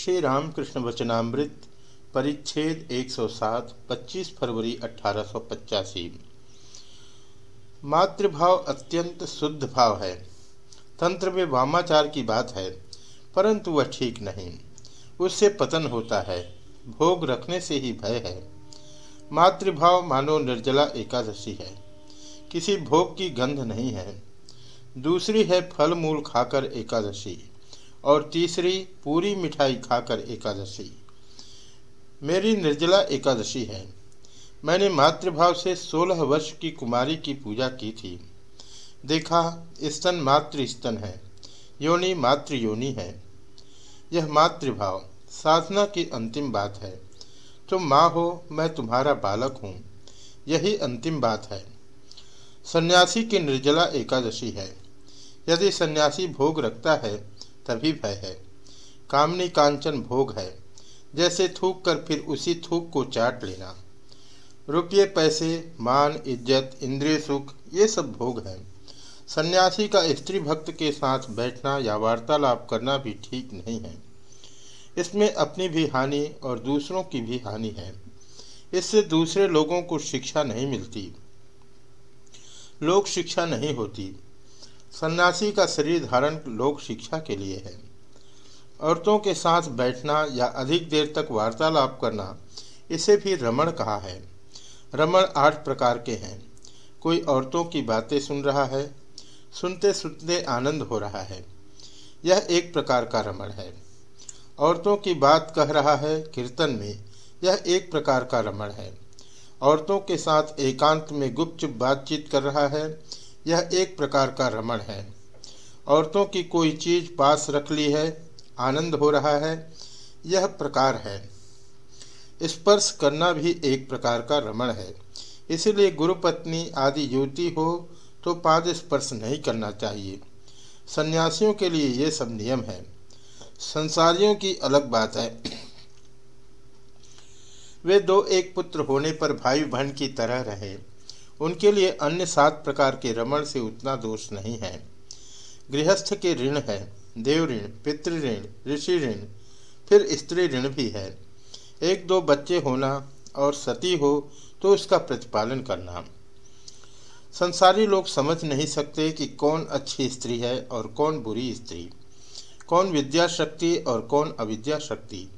श्री रामकृष्ण वचनामृत, परिच्छेद 107 25 फरवरी अठारह सौ पचासी। मातृभाव अत्यंत शुद्ध भाव है। तंत्र में वामाचार की बात है, परंतु वह ठीक नहीं। उससे पतन होता है, भोग रखने से ही भय है। मातृभाव मानो निर्जला एकादशी है, किसी भोग की गंध नहीं है। दूसरी है फल मूल खाकर एकादशी। और तीसरी, पूरी मिठाई खाकर एकादशी। मेरी निर्जला एकादशी है। मैंने मातृभाव से सोलह वर्ष की कुमारी की पूजा की थी। देखा, स्तन मातृ स्तन है, योनि मातृ योनि है। यह मातृभाव, साधना की अंतिम बात है। तुम माँ हो, मैं तुम्हारा बालक हूँ। यही अंतिम बात है। सन्यासी की निर्जला एकादशी है। यदि सन्यासी भोग रखता है तभी भय है। कामनी कांचन भोग है। जैसे थूक कर फिर उसी थूक को चाट लेना। रुपये, पैसे, मान, इज़्ज़त, इंद्रिय सुख, ये सब भोग है। सन्यासी का स्त्री भक्त के साथ बैठना या वार्तालाप करना भी ठीक नहीं है। इसमें अपनी भी हानि और दूसरों की भी हानि है। इससे दूसरे लोगों को शिक्षा नहीं मिलती। लोक शिक्षा नहीं होती। सन्यासी का शरीर धारण लोक शिक्षा के लिए है। औरतों के साथ बैठना या अधिक देर तक वार्तालाप करना, इसे भी रमण कहा है। रमण आठ प्रकार के हैं। कोई औरतों की बातें सुन रहा है, सुनते सुनते आनंद हो रहा है। यह एक प्रकार का रमण है। औरतों की बात कह रहा है कीर्तन में, यह एक प्रकार का रमण है। औरतों के साथ एकांत में गुपचुप बातचीत कर रहा है यह एक प्रकार का रमण है। औरतों की कोई चीज़ पास रख ली है, आनंद हो रहा है, यह प्रकार है। स्पर्श करना भी एक प्रकार का रमण है। इसलिए गुरुपत्नी आदि युवती हो तो पाद स्पर्श नहीं करना चाहिए। सन्यासियों के लिए ये सब नियम है। संसारियों की अलग बात है। वे दो एक पुत्र होने पर भाई बहन की तरह रहे। उनके लिए अन्य सात प्रकार के रमण से उतना दोष नहीं है। गृहस्थ के ऋण है, देव ऋण, पितृ ऋण, ऋषि ऋण, फिर स्त्री ऋण भी है। एक दो बच्चे होना और सती हो तो उसका प्रतिपालन करना। संसारी लोग समझ नहीं सकते कि कौन अच्छी स्त्री है और कौन बुरी स्त्री। कौन विद्या शक्ति और कौन अविद्या शक्ति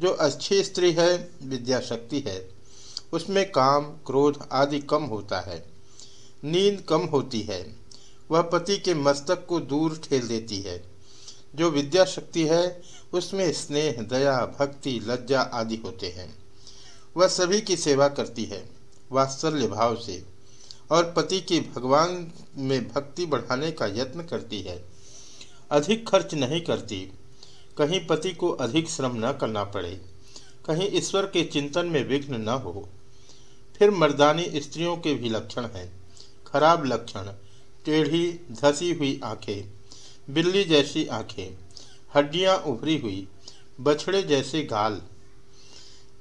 जो अच्छी स्त्री है विद्या शक्ति है। उसमें काम, क्रोध आदि कम होता है। नींद कम होती है। वह पति के मस्तक को दूर ठेल देती है। जो विद्या शक्ति है, उसमें स्नेह, दया, भक्ति, लज्जा आदि होते हैं। वह सभी की सेवा करती है, वात्सल्य भाव से, और पति की भगवान में भक्ति बढ़ाने का यत्न करती है। अधिक खर्च नहीं करती। कहीं पति को अधिक श्रम न करना पड़े। कहीं ईश्वर के चिंतन में विघ्न न हो। फिर मर्दानी स्त्रियों के भी लक्षण हैं। खराब लक्षण, टेढ़ी, धसी हुई आँखें, बिल्ली जैसी आँखें, हड्डियाँ उभरी हुई, बछड़े जैसे गाल।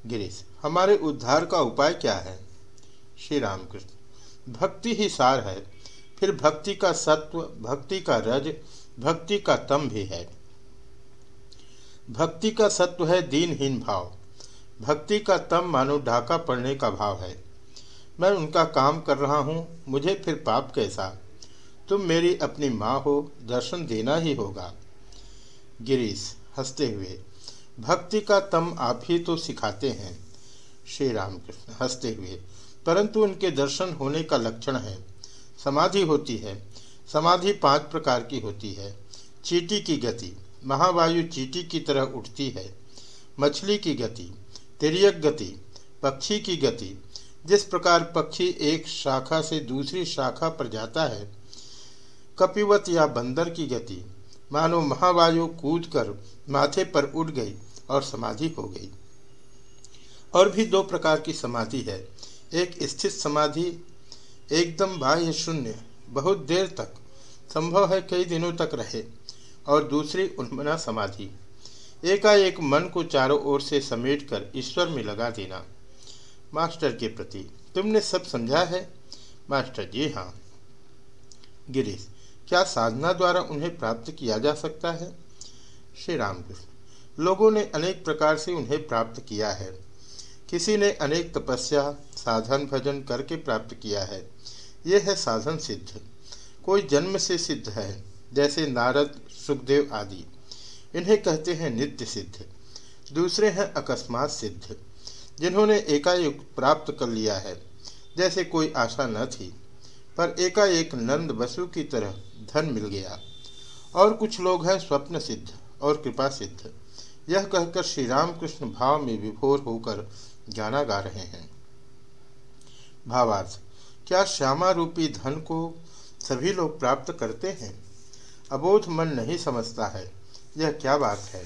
गिरीश, हमारे उद्धार का उपाय क्या है? श्री रामकृष्ण भक्ति ही सार है, फिर भक्ति का सत्व, भक्ति का रज, भक्ति का तम भी है। भक्ति का सत्व है दीनहीन भाव, भक्ति का तम मानो ढाका पड़ने का भाव है। मैं उनका काम कर रहा हूँ, मुझे फिर पाप कैसा? तुम मेरी अपनी माँ हो, दर्शन देना ही होगा। गिरीश हँसते हुए, भक्ति का तम आप ही तो सिखाते हैं। श्री रामकृष्ण हँसते हुए, परंतु उनके दर्शन होने का लक्षण है। समाधि होती है, समाधि पाँच प्रकार की होती है। चीटी की गति, महावायु चीटी की तरह उठती है। मछली की गति तिरक गति, पक्षी की गति जिस प्रकार पक्षी एक शाखा से दूसरी शाखा पर जाता है, कपिवत या बंदर की गति। मानो महावायु कूद कर माथे पर उठ गई और समाधि हो गई। और भी दो प्रकार की समाधि है। एक स्थित समाधि, एकदम बाह्य शून्य, बहुत देर तक, संभव है कई दिनों तक रहे, और दूसरी उन्मना समाधि। एकाएक मन को चारों ओर से समेटकर ईश्वर में लगा देना। मास्टर के प्रति तुमने सब समझा है? मास्टर जी हाँ। गिरीश, क्या साधना द्वारा उन्हें प्राप्त किया जा सकता है? श्री रामकृष्ण, लोगों ने अनेक प्रकार से उन्हें प्राप्त किया है। किसी ने अनेक तपस्या, साधन भजन करके प्राप्त किया है। ये है साधन सिद्ध। कोई जन्म से सिद्ध है, जैसे नारद, सुखदेव आदि। इन्हें कहते हैं नित्य सिद्ध। दूसरे हैं अकस्मात सिद्ध। जिन्होंने एकाएक प्राप्त कर लिया है, जैसे कोई आशा न थी। पर एकाएक नंद बसु की तरह धन मिल गया, और कुछ लोग हैं स्वप्न सिद्ध और कृपा सिद्ध यह कहकर श्री रामकृष्ण भाव में विभोर होकर गाना गा रहे हैं। भावार्थ, क्या श्यामा रूपी धन को सभी लोग प्राप्त करते हैं? अबोध मन नहीं समझता है, यह क्या बात है?